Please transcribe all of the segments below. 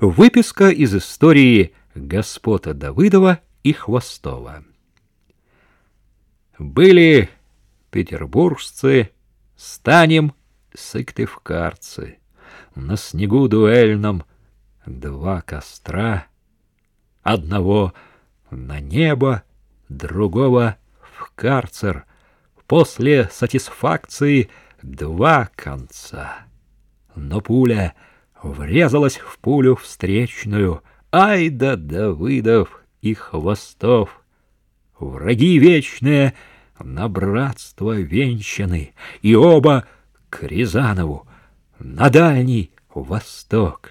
Выписка из истории господа Давыдова и Хвостова. Были петербуржцы, станем сыктывкарцы. На снегу дуэльном два костра, одного на небо, другого в карцер. После сатисфакции два конца. Но пуля врезалась в пулю встречную. Ай да Давыдов и Хвостов! Враги вечные на братство венчаны, и оба к Рязанову, на дальний восток.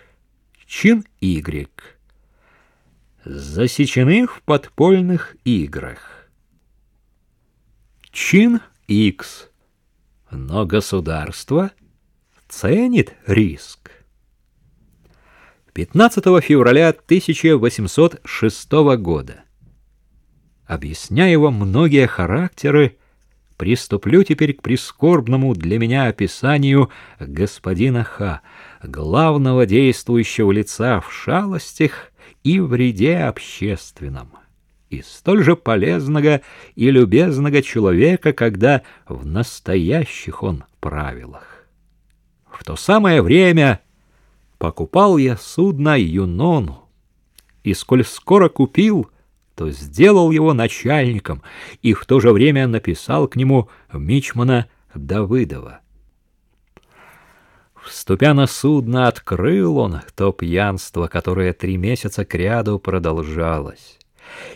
Чин Y. Засечены в подпольных играх. Чин X. Но государство ценит риск. 15 февраля 1806 года. Объясняя вам многие характеры, приступлю теперь к прискорбному для меня описанию господина Х, главного действующего лица в шалостях и вреде общественном, и столь же полезного и любезного человека, когда в настоящих он правилах. В то самое время покупал я судно Юнону, и сколь скоро купил, то сделал его начальником и в то же время написал к нему мичмана Давыдова. Вступя на судно, открыл он то пьянство, которое три месяца кряду продолжалось,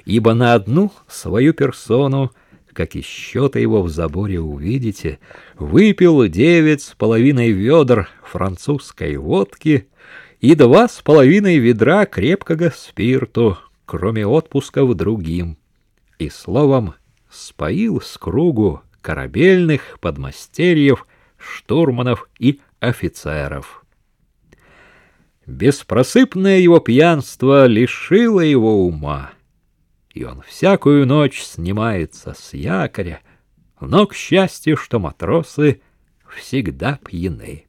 ибо на одну свою персону как и счета его в заборе увидите, выпил девять с половиной ведер французской водки и два с половиной ведра крепкого спирту, кроме отпусков другим, и словом споил с кругу корабельных подмастерьев, штурманов и офицеров. Беспросыпное его пьянство лишило его ума и он всякую ночь снимается с якоря, но, к счастью, что матросы всегда пьяны.